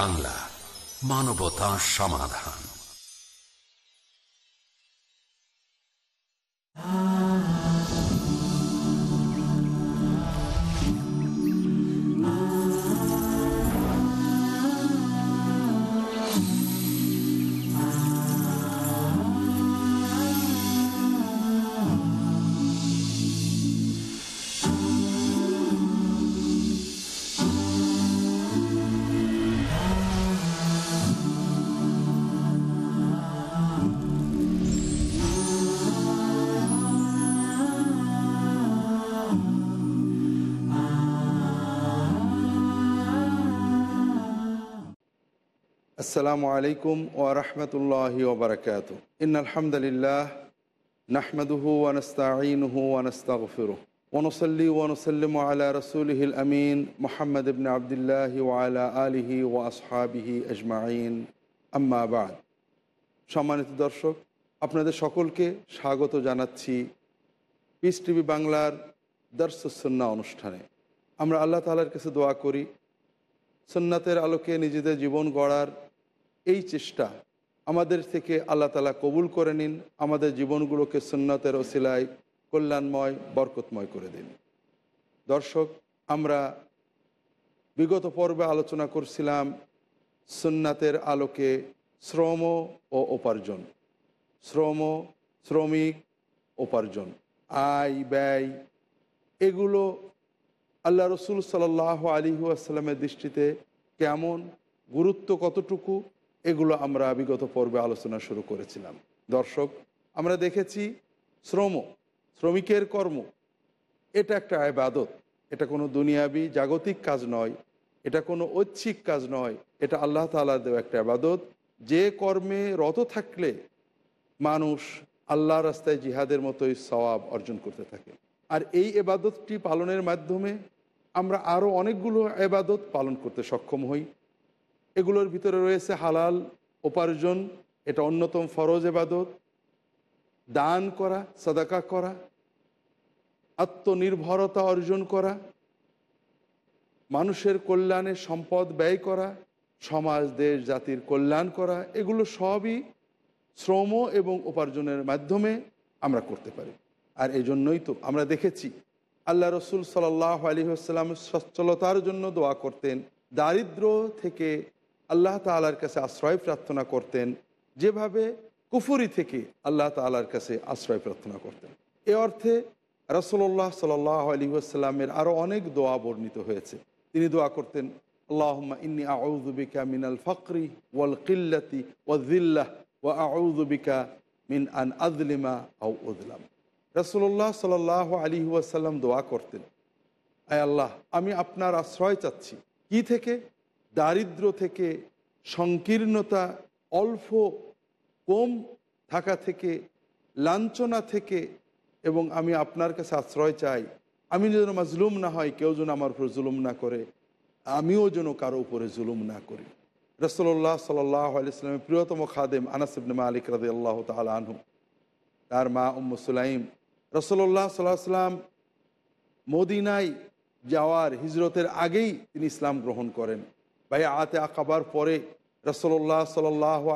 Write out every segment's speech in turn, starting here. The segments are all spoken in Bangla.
বাংলা মানবতা সমাধান। আসসালামু আলাইকুম ও রহমতুল্লাহ ওবরকাত ইন আলহামদুলিল্লাহ নাহমদুহু ওয়ানস্তাঈনুহু ওয়ানস্তাগফিরুহ ওনসল্লি ওয়ানসল্লিম আলা রসুলহিল আমিন মোহাম্মদ ইবনে আবদুল্লাহ ওয়ালা আলিহি ও আসহাবিহি আজমাইন। আম্মাবাদ সম্মানিত দর্শক, আপনাদের সকলকে স্বাগত জানাচ্ছি পিস টিভি বাংলার দর্শসন্না অনুষ্ঠানে। আমরা আল্লাহ তালার কাছে দোয়া করি সন্ন্যাতের আলোকে নিজেদের জীবন গড়ার এই চেষ্টা আমাদের থেকে আল্লাহ তালা কবুল করে নিন, আমাদের জীবনগুলোকে সন্ন্যতের ওসিলায় কল্যাণময়, বরকতময় করে দিন। দর্শক, আমরা বিগত পর্বে আলোচনা করছিলাম সুন্নাতের আলোকে শ্রম ও উপার্জন। শ্রম, শ্রমিক, উপার্জন, আয়, ব্যয়, এগুলো আল্লাহ রসুল সাল্লাহ আলী আসসালামের দৃষ্টিতে কেমন, গুরুত্ব কতটুকু এগুলো আমরা বিগত পর্বে আলোচনা শুরু করেছিলাম। দর্শক, আমরা দেখেছি শ্রম, শ্রমিকের কর্ম। এটা একটা আবাদত। এটা কোনো দুনিয়াবি জাগতিক কাজ নয়। এটা কোনো ঐচ্ছিক কাজ নয়। এটা আল্লাহ তালার দেওয়া একটা আবাদত। যে কর্মে রত থাকলে মানুষ আল্লাহ রাস্তায় জিহাদের মতোই সওয়াব অর্জন করতে থাকে। আর এই এবাদতটি পালনের মাধ্যমে আমরা আরও অনেকগুলো এবাদত পালন করতে সক্ষম হই। এগুলোর ভিতরে রয়েছে হালাল উপার্জন, এটা অন্যতম ফরজ এবাদত দান করা, সদাকা করা, আত্মনির্ভরতা অর্জন করা, মানুষের কল্যাণে সম্পদ ব্যয় করা, সমাজ, দেশ, জাতির কল্যাণ করা, এগুলো সবই শ্রম এবং উপার্জনের মাধ্যমে আমরা করতে পারি। আর এই জন্যই তো আমরা দেখেছি, আল্লাহ রসুল সাল্লাহ আলী আসসালাম সচ্ছলতার জন্য দোয়া করতেন, দারিদ্র থেকে আল্লাহ তালার কাছে আশ্রয় প্রার্থনা করতেন, যেভাবে কুফুরি থেকে আল্লাহ তালার কাছে আশ্রয় প্রার্থনা করতেন। এ অর্থে রসল্লাহ সাল্লাহ আলী আসসালামের আরও অনেক দোয়া বর্ণিত হয়েছে। তিনি দোয়া করতেন, আল্লাহম্মা ইন্নি আউজুবিকা মিনাল ফকরি ওয়াল কিল্লাতি ওয়াজিল্লাহ ওয়া আউজুবিকা মিন আন আজলিমা আউ উজলাম রসুল্লাহ সাল আলী ওয়াসাল্লাম দোয়া করতেন, আয় আল্লাহ, আমি আপনার আশ্রয় চাচ্ছি। কি থেকে? দারিদ্র থেকে সংকীর্ণতা অল্প কম থাকা থেকে লাঞ্ছনা থেকে এবং আমি আপনার কাছে আশ্রয় চাই। আমি যেন মাজলুম না হয়, কেউ যেন আমার উপর জুলুম না করে। আমিও যেন কারও উপরে জুলুম না করি। রসল্লাহ সাল্লাহ প্রিয়তম খাদেম আনাসিবনে মালিক রাজি আল্লাহ তালা তার মা উম্মু সুলাইম। রসল্লাহ সাল্লাহ মদিনায় যাওয়ার হিজরতের আগেই তিনি ইসলাম গ্রহণ করেন। ভাই আতে আকাবার পরে রসল্লাহ সাল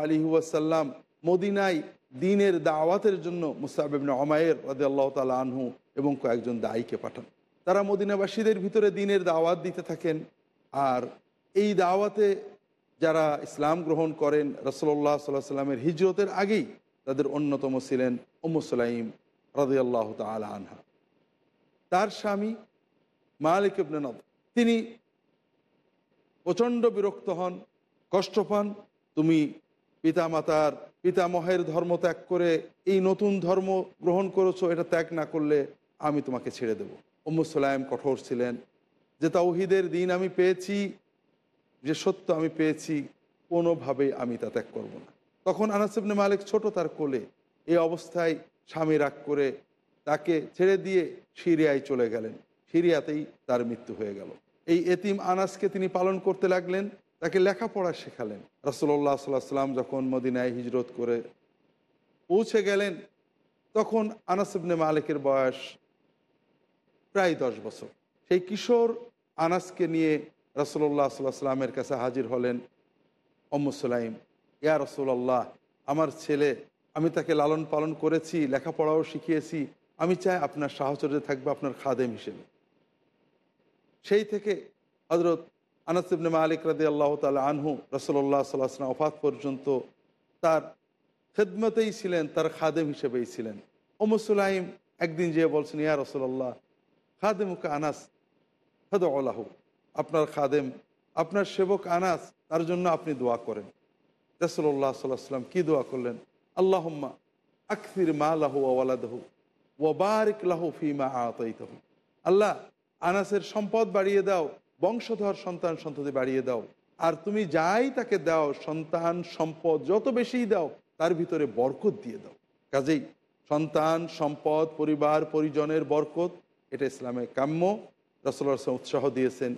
আলী ওয়াসাল্লাম মদিনায় দিনের দাওয়াতের জন্য মুসাবিবনে অমায়ের রাদে আল্লাহ তালা আনহু এবং কয়েকজন দায়ীকে পাঠান। তারা মদিনাবাসীদের ভিতরে দিনের দাওয়াত দিতে থাকেন আর এই দাওয়াতে যারা ইসলাম গ্রহণ করেন রসল্লাহ সাল্লাহ সাল্লামের হিজরতের আগেই তাদের অন্যতম ছিলেন উম্মুসালাইম রাদে আল্লাহ তালা আনহা। তার স্বামী মালিক ইবনে নদ, তিনি প্রচণ্ড বিরক্ত হন, কষ্ট পান। তুমি পিতামাতার, পিতামহের ধর্ম ত্যাগ করে এই নতুন ধর্ম গ্রহণ করেছ, এটা ত্যাগ না করলে আমি তোমাকে ছেড়ে দেব। উম্মুসালাম কঠোর ছিলেন। যে তাওহিদের দিন আমি পেয়েছি, যে সত্য আমি পেয়েছি, কোনোভাবেই আমি তা ত্যাগ করব না। তখন আনাসিবনে মালিক ছোট তার কোলে এই অবস্থায় স্বামী রাগ করে তাকে ছেড়ে দিয়ে সিরিয়ায় চলে গেলেন। সিরিয়াতেই তার মৃত্যু হয়ে গেল। এই এতিম আনাসকে তিনি পালন করতে লাগলেন, তাকে লেখাপড়া শেখালেন। রসল্লাহ সাল্লাহ সাল্লাম যখন মদিনায় হিজরত করে পৌঁছে গেলেন, তখন আনাসিবনে মালিকের বয়স প্রায় দশ বছর। সেই কিশোর আনাসকে নিয়ে রসল্লাহ সাল্লাহ সাল্লামের কাছে হাজির হলেন অম্মুসালাইম ইয়া রসুল্লাহ আমার ছেলে, আমি তাকে লালন পালন করেছি, লেখাপড়াও শিখিয়েছি, আমি চাই আপনার সাহচর্যে থাকবে, আপনার খাদেম হিসেবে। সেই থেকে হজরত আনাসিবনে মালিক রাদি আল্লাহ তালা আনহু রসল্লাহ সাল্লাহাম অফাত পর্যন্ত তার খেদমতেই ছিলেন, তার খাদেম হিসেবেই ছিলেন। ওমসুলাইম একদিন যেয়ে বলছেন, ইয়া রসল্লাহ খাদেমুকে আনাস হদ আল্লাহ আপনার খাদেম, আপনার সেবক আনাস, তার জন্য আপনি দোয়া করেন। রসল্লাহ সাল্লাহ সাল্লাম কী দোয়া করলেন? আল্লাহম্মা আকসির মা লাহু ওয়ালাদহু ওবারিক লাহু ফিমা আতাইতহু। আল্লাহ আনাসের সম্পদ বাড়িয়ে দাও, বংশধর সন্তান সন্ততি বাড়িয়ে দাও। আর তুমি যাই তাকে দাও, সন্তান সম্পদ যত বেশি দাও, তার ভিতরে বরকত দিয়ে দাও। কাজেই সন্তান, সম্পদ, পরিবার, পরিজনের বরকত, এটা ইসলামে কাম্য। রসল্লাহ উৎসাহ দিয়েছেন।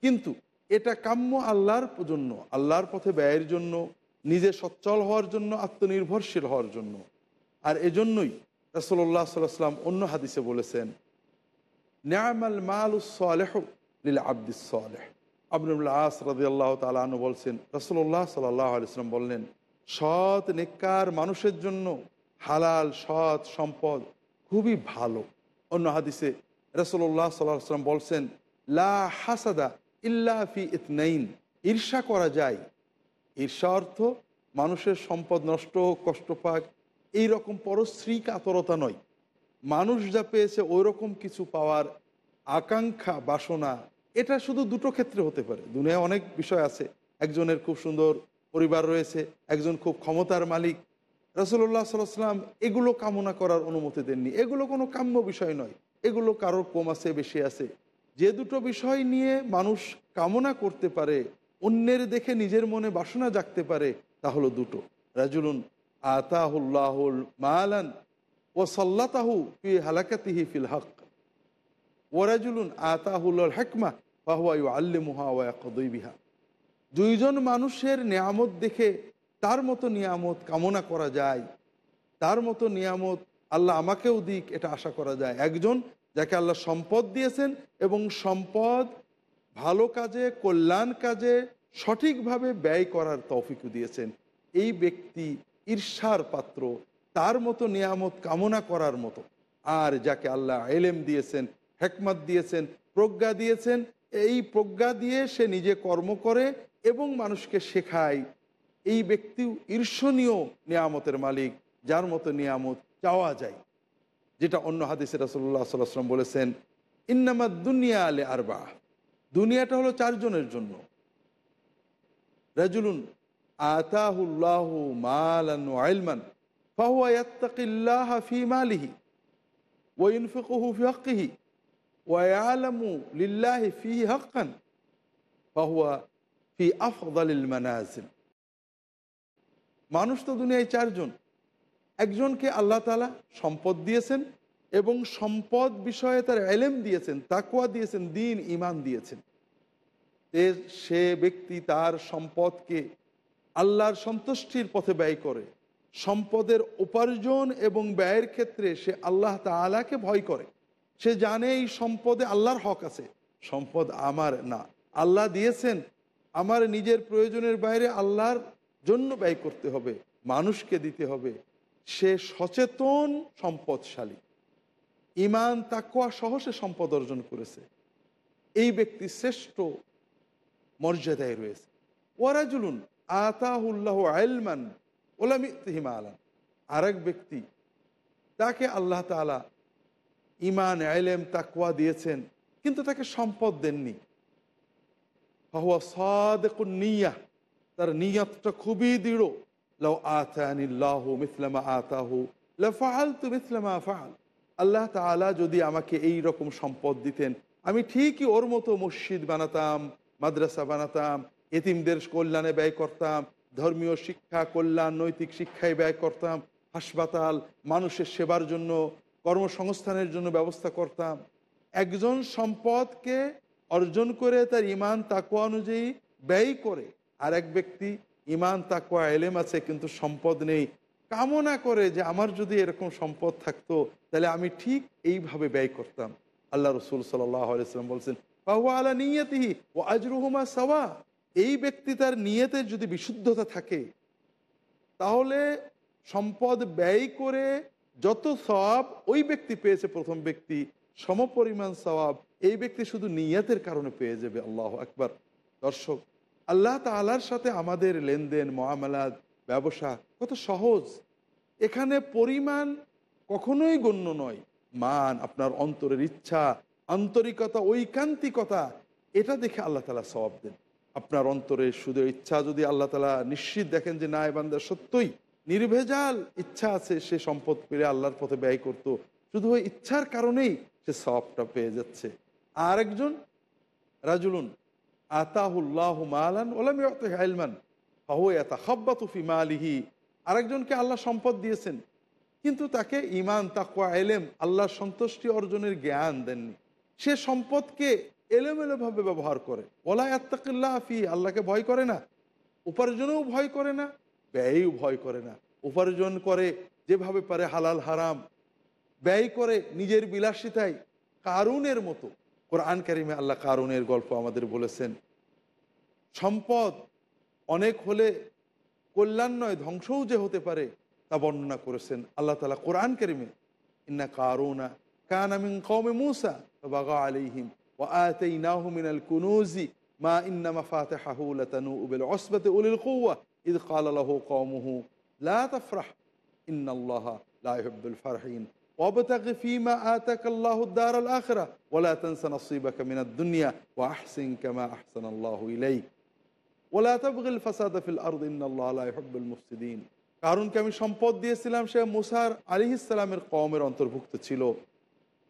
কিন্তু এটা কাম্য আল্লাহর জন্য, আল্লাহর পথে ব্যয়ের জন্য, নিজে সচ্ছল হওয়ার জন্য, আত্মনির্ভরশীল হওয়ার জন্য। আর এজন্যই রসল্লাহ সাল্লাম অন্য হাদিসে বলেছেন ন্যামাল মাল সালেহ লীল আব্দিস সালেহ। আবনুল্লাহ আস রাজি আল্লাহ তালু বলছেন রসল্লাহ সাল্লাহ আলিয়াল্লাম বললেন, সৎ, নেককার মানুষের জন্য হালাল, সৎ সম্পদ খুবই ভালো। অন্য হাদিসে রসল্লাহ সাল্লাহ সাল্লাম বলছেন, লা হাসাদা ইল্লা ফি ইতনাইন। ঈর্ষা করা যায়। ঈর্ষা অর্থ মানুষের সম্পদ নষ্ট হোক, কষ্ট পাক, এইরকম পরশ্রী কাতরতা নয়। মানুষ যা পেয়েছে ওই রকম কিছু পাওয়ার আকাঙ্ক্ষা, বাসনা, এটা শুধু দুটো ক্ষেত্রে হতে পারে। দুনিয়ায় অনেক বিষয় আছে। একজনের খুব সুন্দর পরিবার রয়েছে, একজন খুব ক্ষমতার মালিক। রসল্লাহ সাল্লাম এগুলো কামনা করার অনুমতি দেননি। এগুলো কোনো কাম্য বিষয় নয়। এগুলো কারোর কম আছে, বেশি আছে। যে দুটো বিষয় নিয়ে মানুষ কামনা করতে পারে, অন্যের দেখে নিজের মনে বাসনা জাগতে পারে, তা হলো দুটো। রাজুলুন আতাহুল্লাহুল মালান ও সাল্লাতাহু হালাকাতিহি ফিল হক। ওরাজুলুন আতাহুল হেকমা, ফাহুয়া আল্লিমুহা ওয়াকদইবিহা দুইজন মানুষের নিয়ামত দেখে তার মতো নিয়ামত কামনা করা যায়, তার মতো নিয়ামত আল্লাহ আমাকেও দিক, এটা আশা করা যায়। একজন যাকে আল্লাহ সম্পদ দিয়েছেন এবং সম্পদ ভালো কাজে, কল্যাণ কাজে সঠিকভাবে ব্যয় করার তৌফিকও দিয়েছেন। এই ব্যক্তি ঈর্ষার পাত্র তার মতো নিয়ামত কামনা করার মতো। আর যাকে আল্লাহ এলেম দিয়েছেন, হেকমত দিয়েছেন, প্রজ্ঞা দিয়েছেন, এই প্রজ্ঞা দিয়ে সে নিজে কর্ম করে এবং মানুষকে শেখায়। এই ব্যক্তি ঈর্ষণীয় নিয়ামতের মালিক, যার মতো নিয়ামত চাওয়া যায়। যেটা অন্য হাদিসে রাসল্লাহ সাল্লাম বলেছেন ইন্নামাদ দুনিয়া আলে আরবা। দুনিয়াটা হলো চারজনের জন্য। রাজুলুন আতাহুল্লাহ মালান আইলমান ইয়াত্তাকিল্লাহ ফি মানুষ তো দুনিয়ায় চারজন। একজনকে আল্লাহ তালা সম্পদ দিয়েছেন এবং সম্পদ বিষয়ে তার এলেম দিয়েছেন তাকুয়া দিয়েছেন, দিন ইমান দিয়েছেন। সে ব্যক্তি তার সম্পদকে আল্লাহর সন্তুষ্টির পথে ব্যয় করে। সম্পদের উপার্জন এবং ব্যয়ের ক্ষেত্রে সে আল্লাহ তালাকে ভয় করে। সে জানে এই সম্পদে আল্লাহর হক আছে। সম্পদ আমার না। আল্লাহ দিয়েছেন, আমার নিজের প্রয়োজনের বাইরে আল্লাহর জন্য ব্যয় করতে হবে, মানুষকে দিতে হবে। সে সচেতন সম্পদশালী। ইমান তাকুয়া সহ সে সম্পদ অর্জন করেছে। এই ব্যক্তি শ্রেষ্ঠ মর্যাদায় রয়েছে। ওয়ারাজুলুন আতাহুল্লাহ আলমান ওলামি হিমা আলান আর এক ব্যক্তি, তাকে আল্লাহ তালা ইমান আইলেম তাকুয়া দিয়েছেন, কিন্তু তাকে সম্পদ দেননি। ফাহুয়া সাদেকুন নিয়া, তার নিয়তটা খুবই দৃঢ়। লাউ আতানিল্লাহু মিসলামা আতাহু লাফআলতু মিসলামা ফাআল। আল্লাহ তাআলা যদি আমাকে এই রকম সম্পদ দিতেন, আমি ঠিকই ওর মতো মসজিদ বানাতাম, মাদ্রাসা বানাতাম, এতিমদের কল্যাণে ব্যয় করতাম ধর্মীয় শিক্ষা, কল্যাণ, নৈতিক শিক্ষায় ব্যয় করতাম, হাসপাতাল, মানুষের সেবার জন্য, কর্মসংস্থানের জন্য ব্যবস্থা করতাম। একজন সম্পদকে অর্জন করে তার ইমান তাকুয়া অনুযায়ী ব্যয় করে আর এক ব্যক্তি ইমান তাকুয়া এলেম আছে কিন্তু সম্পদ নেই। কামনা করে যে আমার যদি এরকম সম্পদ থাকতো, তাহলে আমি ঠিক এইভাবে ব্যয় করতাম। আল্লাহ রসুল সাল্লাম বলছেন বাহু আলা নিয়তিহি ও আজরুহুমা সাওয়া। এই ব্যক্তি তার নিয়তের যদি বিশুদ্ধতা থাকে, তাহলে সম্পদ ব্যয় করে যত সওয়াব ওই ব্যক্তি পেয়েছে প্রথম ব্যক্তি, সমপরিমাণ সওয়াব এই ব্যক্তি শুধু নিয়াতের কারণে পেয়ে যাবে। আল্লাহ একবার দর্শক, আল্লাহ তালার সাথে আমাদের লেনদেন, মহামালাদ, ব্যবসা কত সহজ। এখানে পরিমাণ কখনোই গণ্য নয়। মান, আপনার অন্তরের ইচ্ছা, আন্তরিকতা, ঐকান্তিকতা, এটা দেখে আল্লাহ তালা সবাব দেন। আপনার অন্তরে শুধু ইচ্ছা যদি আল্লাহ তালা নিশ্চিত দেখেন যে না এবান্দা সত্যই নির্ভেজাল ইচ্ছা আছে, সে সম্পদ পেলে আল্লাহর পথে ব্যয় করত। শুধু ওই ইচ্ছার কারণেই সে সবটা পেয়ে যাচ্ছে। আর একজন রাজুলুন, আতাহুল্লাহ মালান ওলাম হাইলমান হাব্বাতুফি মালিহি। আরেকজনকে আল্লাহ সম্পদ দিয়েছেন, কিন্তু তাকে ইমান তাকুয়া এলেম আল্লাহর সন্তুষ্টি অর্জনের জ্ঞান দেননি। সে সম্পদকে এলোমেলোভাবে ব্যবহার করে। ওলা আত্তাকিল্লাহ ফি আল্লাহকে ভয় করে না। উপার্জনেও ভয় করে না, ব্যয়েও ভয় করে না। উপার্জন করে যেভাবে পারে হালাল, হারাম, ব্যয় করে নিজের বিলাসিতায় কারুনের মতো। কোরআন কারিমে আল্লাহ কারুনের গল্প আমাদের বলেছেন, সম্পদ অনেক হলে কল্যাণ নয়, ধ্বংসও যে হতে পারে তা বর্ণনা করেছেন আল্লাহ তালা কোরআন কারিমে। ইন্না কারুনা কান আমিন কৌমে মুসা বাগা আলিহিম ও আতাইনাহু মিনাল কুনুজি মা ইন্না মাফাতিহাহু লাতানু বিল উসবাতি উলিল কুওয়া ইদ ক্বালা লাহু কওমুহু লা তাফরাহ ইন্নাল্লাহা লা ইউহিব্বুল ফারহিন وابتغ فيما آتاك الله الدار الآخرة ولا تنس نصيبك من الدنيا وأحسن كما أحسن الله إليك ওলা তাবগিল ফাসাদ ফিল আরদ ইন্নাল্লাহ লা ইউহিব্বুল মুফসিদিন কারণকে আমি সম্পদ দিয়েছিলাম সে মুসার আলিহিসালামের কওমের অন্তর্ভুক্ত ছিল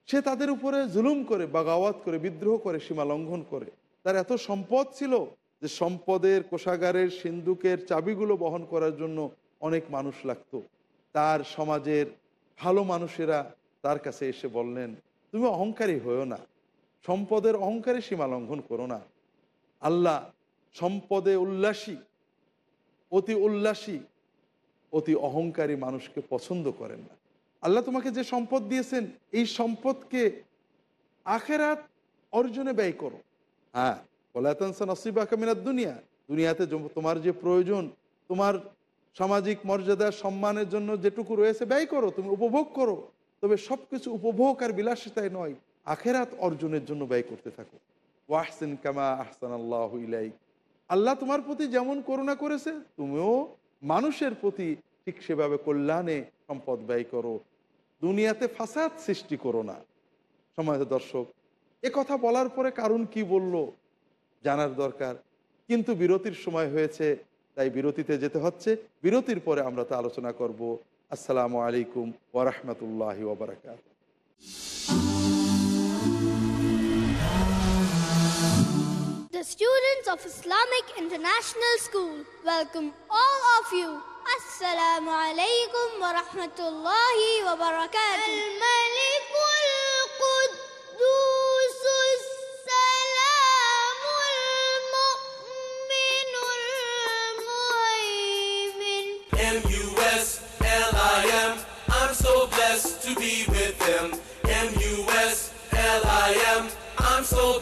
সে তাদের উপরে জুলুম করে, বাগাওয়াত করে, বিদ্রোহ করে, সীমা লঙ্ঘন করে। তার এত সম্পদ ছিল যে সম্পদের, কোষাগারের, সিন্ধুকের চাবিগুলো বহন করার জন্য অনেক মানুষ লাগতো। তার সমাজের ভালো মানুষেরা তার কাছে এসে বললেন, তুমি অহংকারী হয়েও না। সম্পদের অহংকারী সীমা লঙ্ঘন করো না। আল্লাহ সম্পদে উল্লাসী, অতি উল্লাসী, অতি অহংকারী মানুষকে পছন্দ করেন না। আল্লাহ তোমাকে যে সম্পদ দিয়েছেন, এই সম্পদকে আখেরাত অর্জনে ব্যয় করো। হ্যাঁ বলাতানসা নসিবা কামিনার দুনিয়া। দুনিয়াতে তোমার যে প্রয়োজন, তোমার সামাজিক মর্যাদা, সম্মানের জন্য যেটুকু রয়েছে, ব্যয় করো, তুমি উপভোগ করো। তবে সব কিছু উপভোগ আর বিলাসিতায় নয়, আখেরাত অর্জনের জন্য ব্যয় করতে থাকো। ওয়াহসিন কামা আহসান আল্লাহ ইলাই আল্লাহ তোমার প্রতি যেমন করুণা করেছে, তুমিও মানুষের প্রতি ঠিক সেভাবে কল্যাণে সম্পদ ব্যয় করো। দুনিয়াতে ফাসাদ সৃষ্টি করো না। সময় দর্শক, এ কথা বলার পরে কারণ কি বলল জানার দরকার। কিন্তু বিরতির সময় হয়েছে, তাই বিরতিতে যেতে হচ্ছে। বিরতির পরে আমরা তা আলোচনা করব। আসসালামু আলাইকুম ওরহমতুল্লাহ ওবরাকাত The students of Islamic International School, welcome all of you. Alaikum wa rahmatullahi wa barakatuh. الملك القدوس السلام المؤمن المهيمن M-U-S-L-I-M. I'm so blessed to be with them. M-U-S-L-I-M. I'm so blessed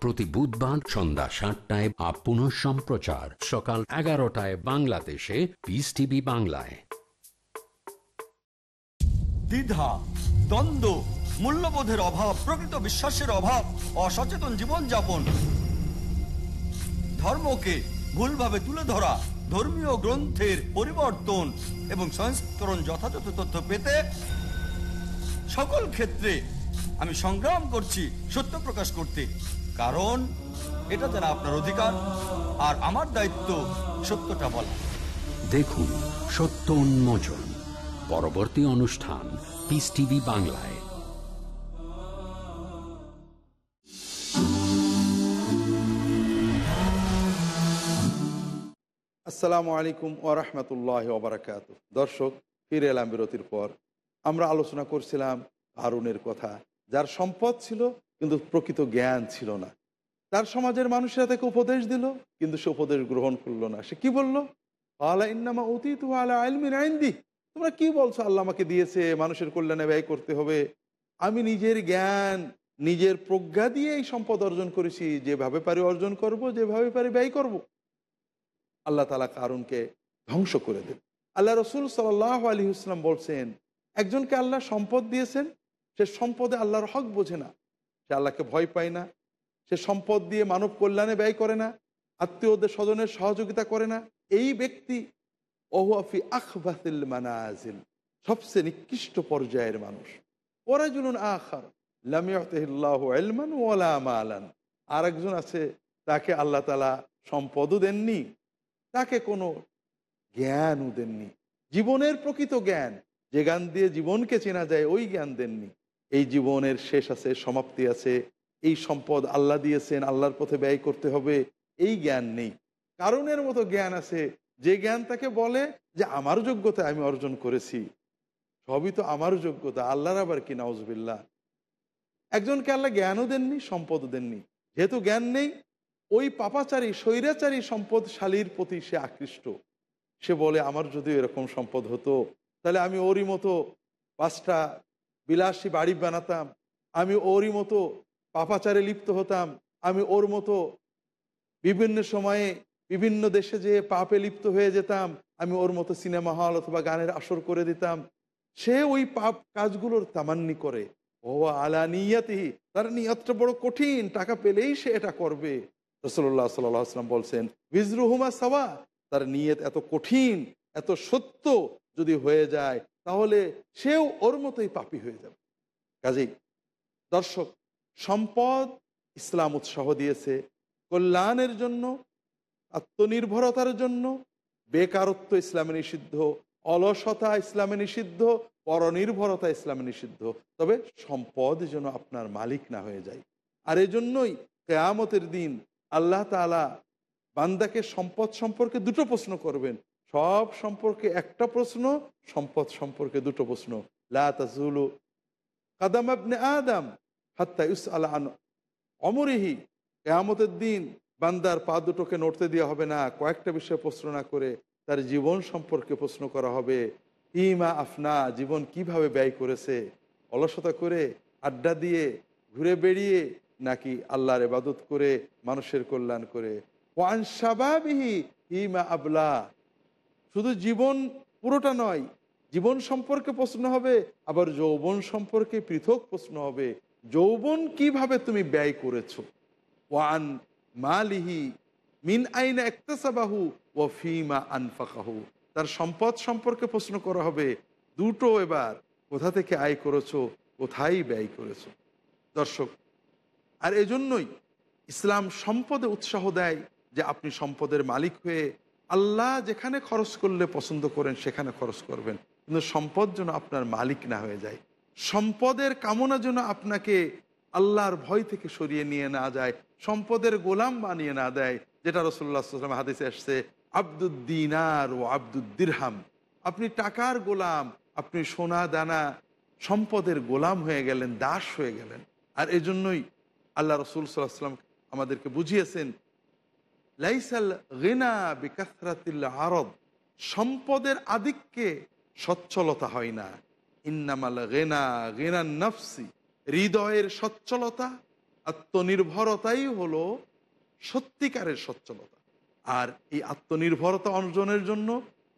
প্রতি বুধবার সন্ধ্যা সাতটায় আপ পুনঃ সম্প্রচার। সকাল এগারোটায় বাংলাদেশে। পিস টিভি বাংলায়। দ্বিধা, দ্বন্দ্ব, মূল্যবোধের অভাব, প্রকৃত বিশ্বাসের অভাব, অসচেতন জীবনযাপন। ধর্মকে ভুলভাবে তুলে ধরা, ধর্মীয় গ্রন্থের পরিবর্তন এবং সংস্করণ যথাযথ তথ্য পেতে সকল ক্ষেত্রে আমি সংগ্রাম করছি, সত্য প্রকাশ করতে। কারণ এটা যেন আপনার অধিকার আর আমার দায়িত্ব সত্যটা বলা। দেখুন সত্য উন্মোচন পরবর্তী অনুষ্ঠান পিস টিভি বাংলায়। আসসালামু আলাইকুম ওরহমতুল্লাহ ওবরাকাত দর্শক ফিরে এলাম বিরতির পর। আমরা আলোচনা করছিলাম হারুনের কথা যার সম্পদ ছিল কিন্তু প্রকৃত জ্ঞান ছিল না। তার সমাজের মানুষেরা তাকে উপদেশ দিল, কিন্তু সে উপদেশ গ্রহণ করল না। সে কি বলল? আলা ইন্নামা অতীত আলা আলমিন আইন্দি। তোমরা কি বলছো? আল্লাহ আমাকে দিয়েছে, মানুষের কল্যাণে ব্যয় করতে হবে। আমি নিজের জ্ঞান, নিজের প্রজ্ঞা দিয়ে এই সম্পদ অর্জন করেছি। যেভাবে পারি অর্জন করব, যেভাবে পারি ব্যয় করব। আল্লাহ তালা কারুনকে ধ্বংস করে দেন আল্লাহ রসুল সাল্লাহ আলী ইসলাম বলছেন, একজনকে আল্লাহ সম্পদ দিয়েছেন, সে সম্পদে আল্লাহর হক বোঝে না। সে আল্লাহকে ভয় পায় না, সে সম্পদ দিয়ে মানব কল্যাণে ব্যয় করে না, আত্মীয়দের স্বজনের সহযোগিতা করে না। এই ব্যক্তি ওহুয়াফি আখবাতিল মানাজিল, সবচেয়ে নিকৃষ্ট পর্যায়ের মানুষ। ওরাজুলুন আখার ওলা মালান। আর একজন আছে, তাকে আল্লাহ তালা সম্পদও দেননি, তাকে কোনো জ্ঞানও দেননি। জীবনের প্রকৃত জ্ঞান, যে জ্ঞান দিয়ে জীবনকে চেনা যায়, ওই জ্ঞান দেননি। এই জীবনের শেষ আছে, সমাপ্তি আছে। এই সম্পদ আল্লাহ দিয়েছেন, আল্লাহর পথে ব্যয় করতে হবে। এই জ্ঞান নেই। কারণের মতো জ্ঞান আছে। যে জ্ঞান তাকে বলে যে, আমার যোগ্যতা আমি অর্জন করেছি। সবই তো আমার যোগ্যতা, আল্লাহর আবার কি নাউজবিল্লা একজনকে আল্লাহ জ্ঞানও দেননি, সম্পদও দেননি। যেহেতু জ্ঞান নেই, ওই পাপাচারী, স্বৈরাচারী সম্পদশালীর প্রতি সে আকৃষ্ট। সে বলে, আমার যদি এরকম সম্পদ হতো, তাহলে আমি ওরই মতো পাঁচটা বিলাসী বাড়ি বানাতাম। আমি ওরই মতো পাপাচারে লিপ্ত হতাম। আমি ওর মতো বিভিন্ন সময়ে বিভিন্ন দেশে যে পাপে লিপ্ত হয়ে যেতাম, আমি ওর মতো সিনেমা হল অথবা গানের আসর করে দিতাম। সে ওই পাপ কাজগুলোর তামান্নি করে। ও আলা নিয়াতি তার নিয়তটা বড় কঠিন, টাকা পেলেই সে এটা করবে। রসল্লাহ সাল্লাম বলছেন, বিজরুহুমা সাওয়া তার নিয়ত এত কঠিন, এত সত্য যদি হয়ে যায় তাহলে সেও ওর মতোই পাপি হয়ে যাবে। কাজেই দর্শক, সম্পদ ইসলাম উৎসাহ দিয়েছে কল্যাণের জন্য, আত্মনির্ভরতার জন্য, বেকারত্ব ইসলামে নিষিদ্ধ, অলসতা ইসলামে নিষিদ্ধ, পরনির্ভরতা ইসলামে নিষিদ্ধ। তবে সম্পদ যেন আপনার মালিক না হয়ে যায়। আর এজন্যই কেয়ামতের দিন আল্লাহ তালা বান্দাকে সম্পদ সম্পর্কে দুটো প্রশ্ন করবেন। সব সম্পর্কে একটা প্রশ্ন, সম্পদ সম্পর্কে দুটো প্রশ্ন। লা তাজুলু কাদাম আবনে আদম হাত্তা ইউস আলা আন অমরিহি। কেয়ামতের দিন বান্দার পা দুটোকে নড়তে দেওয়া হবে না, কয়েকটা বিষয়ে প্রশ্ন না করে তার জীবন সম্পর্কে প্রশ্ন করা হবে। ইমা আফনা, জীবন কীভাবে ব্যয় করেছে? অলসতা করে আড্ডা দিয়ে ঘুরে বেড়িয়ে নাকি আল্লাহর এবাদত করে মানুষের কল্যাণ করে? ওয়ান সাবাবিহি ইমা আবলা। শুধু জীবন পুরোটা নয়, জীবন সম্পর্কে প্রশ্ন হবে, আবার যৌবন সম্পর্কে পৃথক প্রশ্ন হবে। যৌবন কীভাবে তুমি ব্যয় করেছ? ওয়ান মালিহি মিন আইনা একতাসাবাহু ও ফিমা আনফাকাহু। তার সম্পদ সম্পর্কে প্রশ্ন করা হবে, দুটো এবার কোথা থেকে আয় করেছ, কোথায় ব্যয় করেছ? দর্শক, আর এজন্যই ইসলাম সম্পদে উৎসাহ দেয় যে আপনি সম্পদের মালিক হয়ে আল্লাহ যেখানে খরচ করলে পছন্দ করেন, সেখানে খরচ করবেন। কিন্তু সম্পদ যেন আপনার মালিক না হয়ে যায়। সম্পদের কামনা যেন আপনাকে আল্লাহর ভয় থেকে সরিয়ে নিয়ে না যায়, সম্পদের গোলাম বানিয়ে না দেয়, যেটা রসুল্লাহ সাল্লাম হাদিসে আসছে আব্দুদ্দিনার ও আব্দুদ্দিরহাম আপনি টাকার গোলাম, আপনি সোনা দানা, সম্পদের গোলাম হয়ে গেলেন, দাস হয়ে গেলেন। আর এজন্যই আল্লাহ রসুল সাল্লাহ সাল্লাম আমাদেরকে বুঝিয়েছেন লাইসাল গেনা বিকাসরাতিল আরব। সম্পদের আধিক্যে সচ্ছলতা হয় না। ইন্নামাল গেনা গেনা নফসি। হৃদয়ের সচ্ছলতা, আত্মনির্ভরতাই হলো সত্যিকারের সচ্ছলতা। আর এই আত্মনির্ভরতা অর্জনের জন্য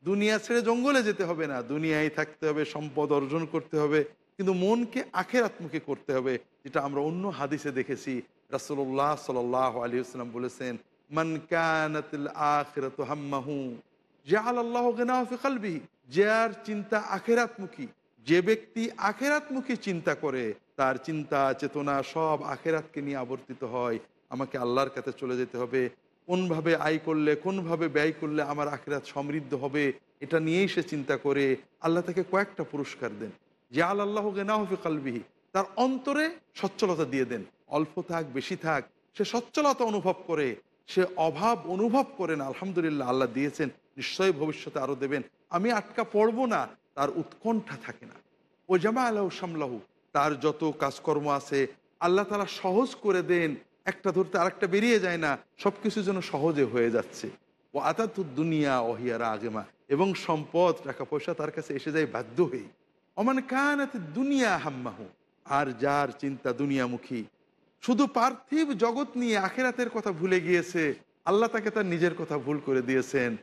দুনিয়া ছেড়ে জঙ্গলে যেতে হবে না। দুনিয়ায় থাকতে হবে, সম্পদ অর্জন করতে হবে, কিন্তু মনকে আখের আত্মকে করতে হবে, যেটা আমরা অন্য হাদিসে দেখেছি। রাসুল্লাহ সাল আলী আসসালাম বলেছেন মান কানাতিল আখিরাত হাম্মাহু জাআল আল্লাহ গিনাহু ফি কলবিহি যার চিন্তা আখেরাতমুখী, যে ব্যক্তি আখেরাতমুখী চিন্তা করে, তার চিন্তা, চেতনা সব আখেরাতকে নিয়ে আবর্তিত হয়। আমাকে আল্লাহর কাছে চলে যেতে হবে। কোনভাবে আয় করলে, কোনভাবে ব্যয় করলে আমার আখেরাত সমৃদ্ধ হবে, এটা নিয়েই সে চিন্তা করে। আল্লাহ তাকে কয়েকটা পুরস্কার দেন। আল আল্লাহ গেনাহফি কালবিহি, তার অন্তরে সচ্ছলতা দিয়ে দেন। অল্প থাক, বেশি থাক, সে সচ্ছলতা অনুভব করে। সে অভাব অনুভব করেন, আলহামদুলিল্লাহ আল্লাহ দিয়েছেন, নিশ্চয়ই ভবিষ্যতে আরও দেবেন। আমি আটকা পড়ব না, তার উৎকণ্ঠা থাকে না। ও জামা আল্লাহ সামলাহু, তার যত কাজকর্ম আছে, আল্লাহ তালা সহজ করে দেন, একটা ধরতে আরেকটা বেরিয়ে যায় না সব কিছু যেন সহজে হয়ে যাচ্ছে। ও আতাতু দুনিয়া অহিয়ারা আগেমা এবং সম্পদ, টাকা পয়সা তার কাছে এসে যায় বাধ্য হয়ে অমান কান কানাতে দুনিয়া হাম্মাহু, আর যার চিন্তা দুনিয়ামুখী শুধু পার্থিব জগৎ নিয়ে আখেরাতের কথা ভুলে গিয়েছে। আল্লাহ তাকে তার নিজের কথা ভুল করে দিয়েছেন।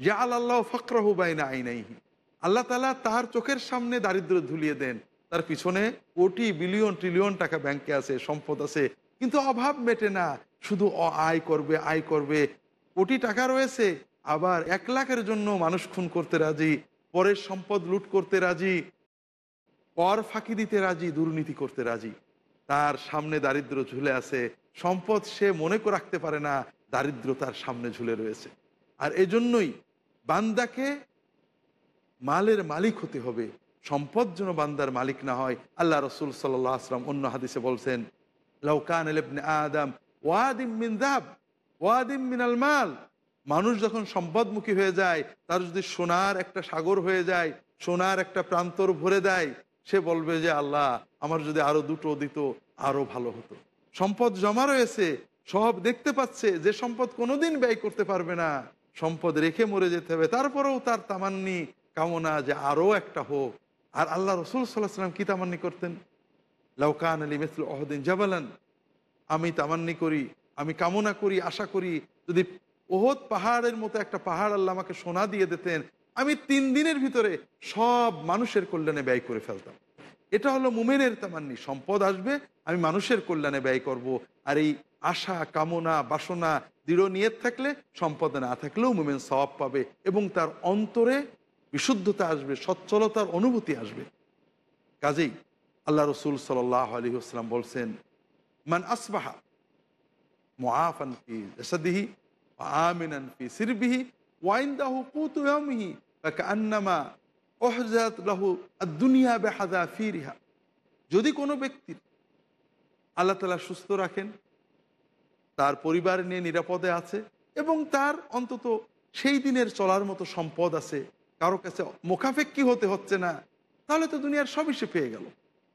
যা আল্লাহ ফক্রাহু বাইনা আইনাইহি। আল্লাহ তালা তার চোখের সামনে দারিদ্র ধুলিয়ে দেন। তার পিছনে কোটি, বিলিয়ন, ট্রিলিয়ন টাকা ব্যাংকে আছে, সম্পদ আছে, কিন্তু অভাব মেটে না। শুধু অ- আয় করবে আয় করবে। কোটি টাকা রয়েছে, আবার এক লাখের জন্য মানুষ খুন করতে রাজি, পরের সম্পদ লুট করতে রাজি, কর ফাঁকি দিতে রাজি, দুর্নীতি করতে রাজি। তার সামনে দারিদ্র ঝুলে আছে। সম্পদ সে মনে করে রাখতে পারে না, দারিদ্র তার সামনে ঝুলে রয়েছে। আর এজন্যই বান্দাকে মালের মালিক হতে হবে। সম্পদ যেন বান্দার মালিক না হয়। আল্লাহ রসুল সাল্লাহ আসলাম অন্য হাদিসে বলছেন লৌকান আদম ওয়াদিম মিন দাব ওয়াদিম মিনাল মাল। মানুষ যখন সম্পদমুখী হয়ে যায়, তার যদি সোনার একটা সাগর হয়ে যায়, সোনার একটা প্রান্তর ভরে দেয় সে বলবে যে, আল্লাহ, আমার যদি আরও দুটো দিত, আরও ভালো হতো। সম্পদ জমা রয়েছে, সব দেখতে পাচ্ছে, যে সম্পদ কোনোদিন ব্যয় করতে পারবে না। সম্পদ রেখে মরে যেতে হবে, তারপরেও তার তামান্নি কামনা যে আরও একটা হোক। আর আল্লাহ রসুল সাল্লাহ সাল্লাম কি তামান্নি করতেন? লাউকান আলী মেসল অহদিন জাবালান। আমি তামান্নি করি, আমি কামনা করি, আশা করি, যদি ওহদ পাহাড়ের মতো একটা পাহাড় আল্লাহ আমাকে সোনা দিয়ে দিতেন আমি তিন দিনের ভিতরে সব মানুষের কল্যাণে ব্যয় করে ফেলতাম। এটা হলো মুমেনের তামান্নি, সম্পদ আসবে, আমি মানুষের কল্যাণে ব্যয় করব। আর এই আশা, কামনা, বাসনা, দৃঢ় নিয়ত থাকলে, সম্পদ না থাকলেও মুমেন সওয়াব পাবে এবং তার অন্তরে বিশুদ্ধতা আসবে, সচ্ছলতার অনুভূতি আসবে। কাজেই আল্লাহ রসুল সাল্লাহ আলী আসসালাম বলছেন, মান আসবাহা জাসাদিহি আমিনান সিরবিহি ওয়াইন্দাহু ফাকান্নামা উহজাত লাহু আদ-দুনিয়া বিহাযাফিরিহা যদি কোনো ব্যক্তির আল্লাহ তাআলা সুস্থ রাখেন, তার পরিবার নিয়ে নিরাপদে আছে এবং তার অন্তত সেই দিনের চলার মতো সম্পদ আছে, কারও কাছে মোকাফেক্কি হতে হচ্ছে না, তাহলে তো দুনিয়ার সবই সে পেয়ে গেল।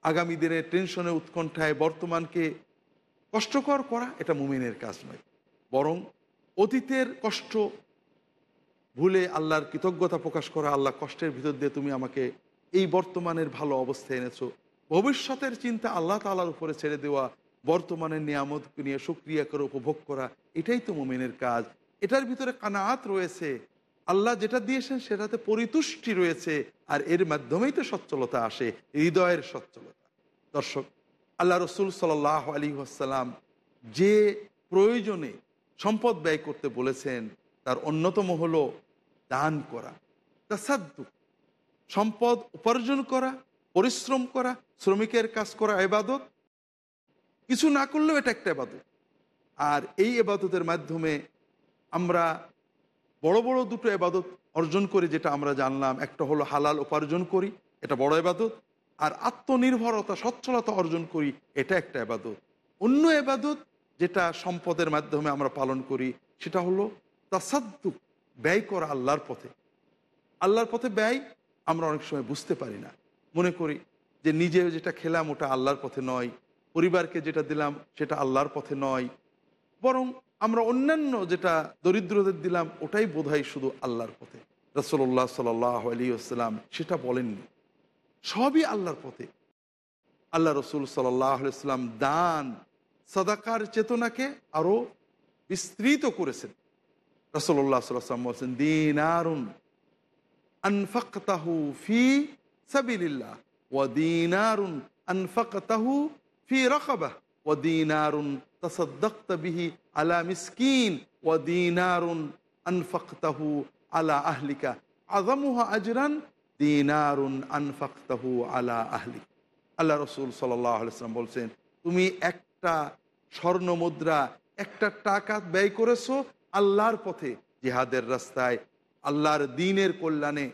আগামী দিনে টেনশনে উৎকণ্ঠায় বর্তমানকে কষ্টকর করা এটা মুমিনের কাজ নয়, বরং অতীতের কষ্ট ভুলে আল্লাহর কৃতজ্ঞতা প্রকাশ করা, আল্লাহ কষ্টের ভিতর দিয়ে তুমি আমাকে এই বর্তমানের ভালো অবস্থায় এনেছো। ভবিষ্যতের চিন্তা আল্লাহ তালার উপরে ছেড়ে দেওয়া, বর্তমানের নিয়ামত নিয়ে সুক্রিয়া করে, উপভোগ করা, এটাই তো মোমেনের কাজ। এটার ভিতরে কানাত রয়েছে। আল্লাহ যেটা দিয়েছেন সেটাতে পরিতুষ্টি রয়েছে আর এর মাধ্যমেই তো সচ্ছলতা আসে, হৃদয়ের সচ্ছলতা। দর্শক, আল্লাহ রসুল সাল আলী আসসালাম যে প্রয়োজনে সম্পদ ব্যয় করতে বলেছেন, তার অন্যতম হলো দান করা তাসাদ্দু সম্পদ উপার্জন করা, পরিশ্রম করা, শ্রমিকের কাজ করা, এবাদত। কিছু না করলেও এটা একটা এবাদত। আর এই এবাদতের মাধ্যমে আমরা বড় বড় দুটো এবাদত অর্জন করি, যেটা আমরা জানলাম। একটা হলো হালাল উপার্জন করি, এটা বড় এবাদত। আর আত্মনির্ভরতা, সচ্ছলতা অর্জন করি, এটা একটা এবাদত। অন্য এবাদত যেটা সম্পদের মাধ্যমে আমরা পালন করি, সেটা হলো তাসাদ্দুক ব্যয় করা আল্লাহর পথে। আল্লাহর পথে ব্যয় আমরা অনেক সময় বুঝতে পারি না। মনে করি যে নিজে যেটা খেলাম ওটা আল্লাহর পথে নয়, পরিবারকে যেটা দিলাম সেটা আল্লাহর পথে নয়। বরং আমরা অন্যান্য যেটা দরিদ্রদের দিলাম ওটাই বোধহয় শুধু আল্লাহর পথে। রসল্লাহ সাল আলী আসসালাম সেটা বলেননি। সবই আল্লাহর পথে। আল্লাহ রসুল সাল্লাম দান, সদাকার চেতনাকে আরও বিস্তৃত করেছেন। রসল্লাহ বলছেন, দিনারুন আনফাকতাহু ফি সাবিলিল্লাহ, ওয়া দিনারুন আনফাকতাহু ফি রাকাবাহ, ওয়া দিনারুন তাসাদ্দাকতা বিহি আলা মিসকিন, ওয়া দিনারুন আনফাকতাহু আলা আহলিকা, আযামুহা আজরান, দিনারুন আনফাকতাহু আলা আহলিক। আল্লাহ রসুল সাল্লাম বলছেন, তুমি একটা স্বর্ণ মুদ্রা, একটা টাকা ব্যয় করেছ আল্লাহর পথে জিহাদের রাস্তায়, আল্লাহর দিনের কল্যাণে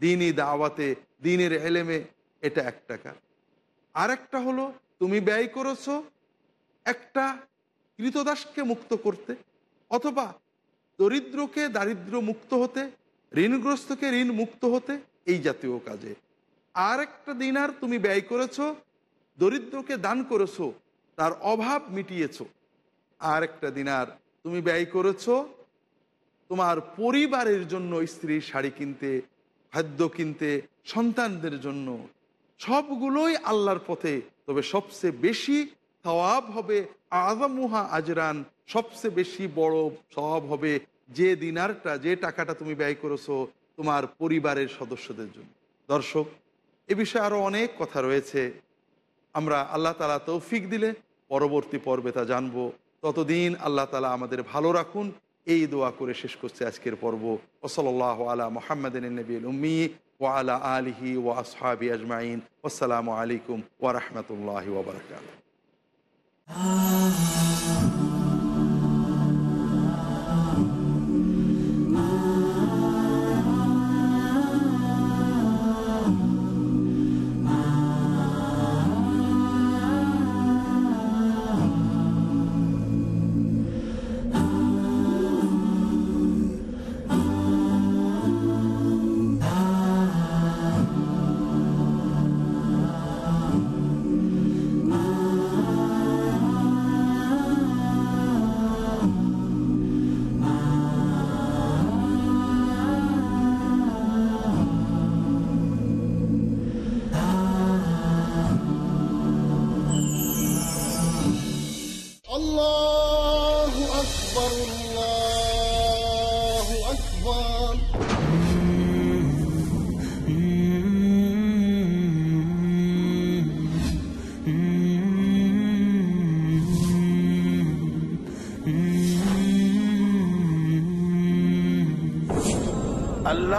দিনই দাওয়াতে, দিনের এলেমে এটা এক টাকা আর একটা হলো, তুমি ব্যয় করেছ একটা কৃতদাসকে মুক্ত করতে, অথবা দরিদ্রকে দারিদ্র মুক্ত হতে, ঋণগ্রস্তকে ঋণ মুক্ত হতে, এই জাতীয় কাজে। আর একটা দিনার তুমি ব্যয় করেছ, দরিদ্রকে দান করেছ, তার অভাব মিটিয়েছো। আর একটা দিনার তুমি ব্যয় করেছ, তোমার পরিবারের জন্য স্ত্রীর শাড়ি কিনতে, খাদ্য কিনতে, সন্তানদের জন্য সবগুলোই আল্লাহর পথে। তবে সবচেয়ে বেশি সওয়াব হবে আজমুহা আজরান, সবচেয়ে বেশি বড় স্বভাব হবে যে দিনারটা, যে টাকাটা তুমি ব্যয় করেছ তোমার পরিবারের সদস্যদের জন্য। দর্শক, এ বিষয়ে আরও অনেক কথা রয়েছে। আমরা আল্লাহ তালা তৌফিক দিলে পরবর্তী পর্বে তা জানব। ততদিন আল্লাহ তালা আমাদের ভালো রাখুন। এই দোয়া করে শেষ করছে আজকের পর্ব। ওসল আলা মোহাম্মদিন উম্মি ও ওয়ালা আলহি ওয়া আসহাবি আজমাইন। আসসালামু আলাইকুম ওয়ারহমতুল্লাহ ওবরাকাত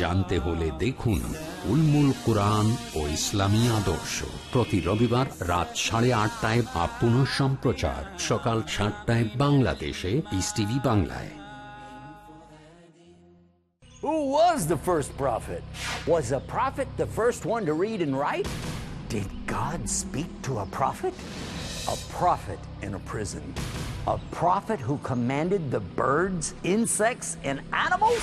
জানতে হলে দেখুন উলমুল কোরআন ও ইসলামী আদর্শ প্রতি রবিবার রাত সাড়ে আটটায় বা পুনঃ সম্প্রচার সকাল সাতটায় বাংলাদেশে পিস টিভি বাংলায় Who was the first prophet? Was a prophet the first one to read and write? Did God speak to a prophet? A prophet in a prison. A prophet who commanded the birds, insects, and animals?